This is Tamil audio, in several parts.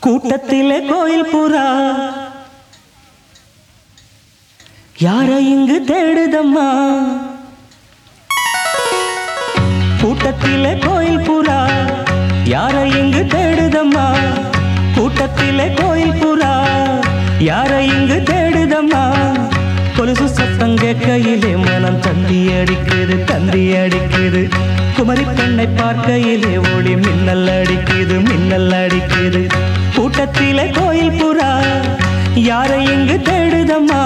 கூட்டத்திலே கோயில் புறா யாரை இங்கு தேடுதம்மா? கூட்டத்திலே கோயில் புறா யாரை இங்கு தேடுதம்மா? கூட்டத்திலே கோயில் புறா யாரை இங்கு தேடுதம்மா? கொலுசு சத்தம் கேட்கையிலே மனம் தந்தி அடிக்குது தந்தி அடிக்குது குமரி பெண்ணை பார்க்கையிலே ஒளி மின்னல் அடிக்குது மின்னல் அடிக்குது. கூட்டத்திலே கோயில் புறா யாரை இங்கு தேடுதம்மா?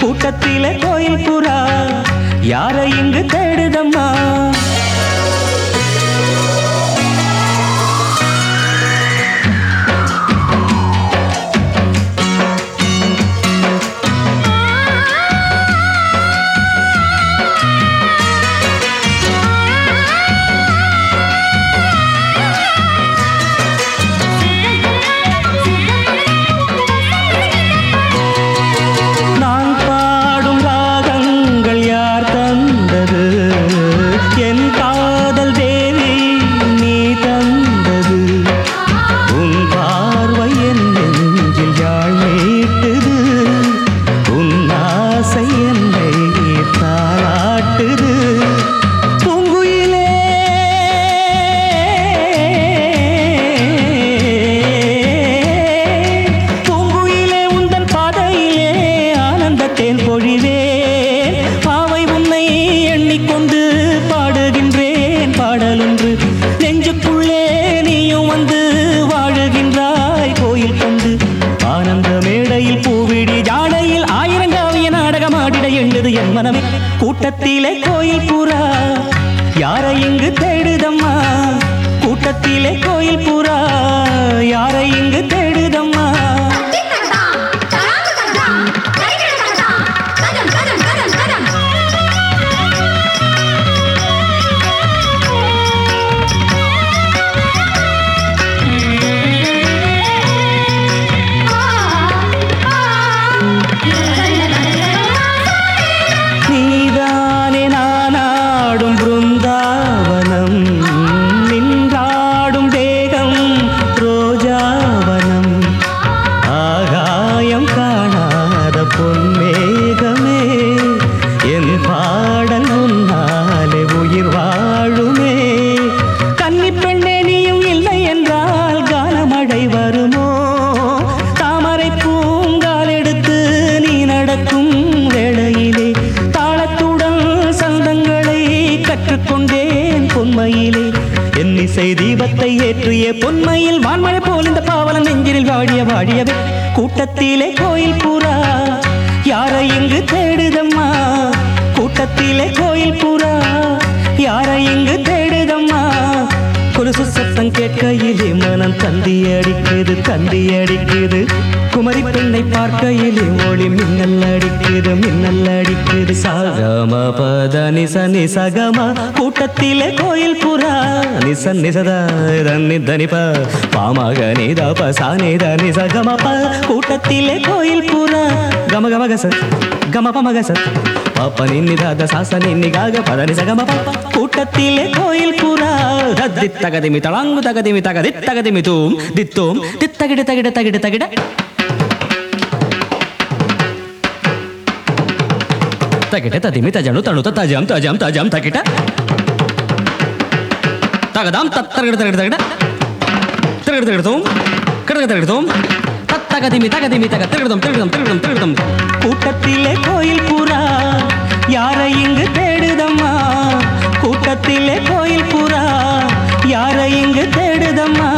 கூட்டத்திலே கோயில் புறா யாரை இங்கு தேடுதம்மா? மனமே கூட்டத்திலே கோயில் புறா யாரை இங்கு தேடுதம்மா? கூட்டத்திலே கோயில் புறா யாரை இங்கு தேடுதம்மா? கற்றுக்கொண்டேன் பொன்மையிலே. என் இசை தீபத்தை ஏற்றிய பொன்மையில் வான்மழை போல் இந்த பாவலன் நெஞ்சில் வாடிய வாடியவே கூட்டத்திலே கோயில் பூரா யாரை இங்கு தேடுதம்மா? கூட்டத்திலே கோயில் பூரா யாரை இங்கு தேடுதம்மா? கொலுசு சத்தம் கேட்கையிலே மனம் தந்தி அடிக்குது தந்தி அடிக்குது குமரி பெண்ணை பார்க்கையிலே ஒளி மின்னல் அடிக்குது மின்னல் அடிக்குது. சகம பத நிச நிசகம கூட்டத்திலே கோயில் புறா. நிச நிசத ரன்னி தனிப பாமக நித பசா நித நிசகம ப கூட்டத்திலே கோயில் புறா. கம கம கச கம பம கச பாப்ப நின்னிதாத சாச நின்னிகாக பத நிசகம ப. கூட்டத்திலே கோயில் புறா. தத்தி தகதிமி தளாங்கு தகதிமி தகதி தகதிமி தூம் தித்தோம். தித்தகிட தகிட தகிட தகிட. తగిట తదిమి తజను తణు తజం తజం తజం తగిట తగదాం తత్తరగడ తరగడ తరగడ తిరగడ తిరగడతాం కడగ తిరగడతాం தகதிமி தகதிமி தக திருடம் திருடம் திருடம் திருடம் கூட்டத்திலே கோயில் புறா யாரை இங்கு தேடுதம்மா கூட்டத்திலே கோயில் புறா யாரை இங்கு தேடுதம்மா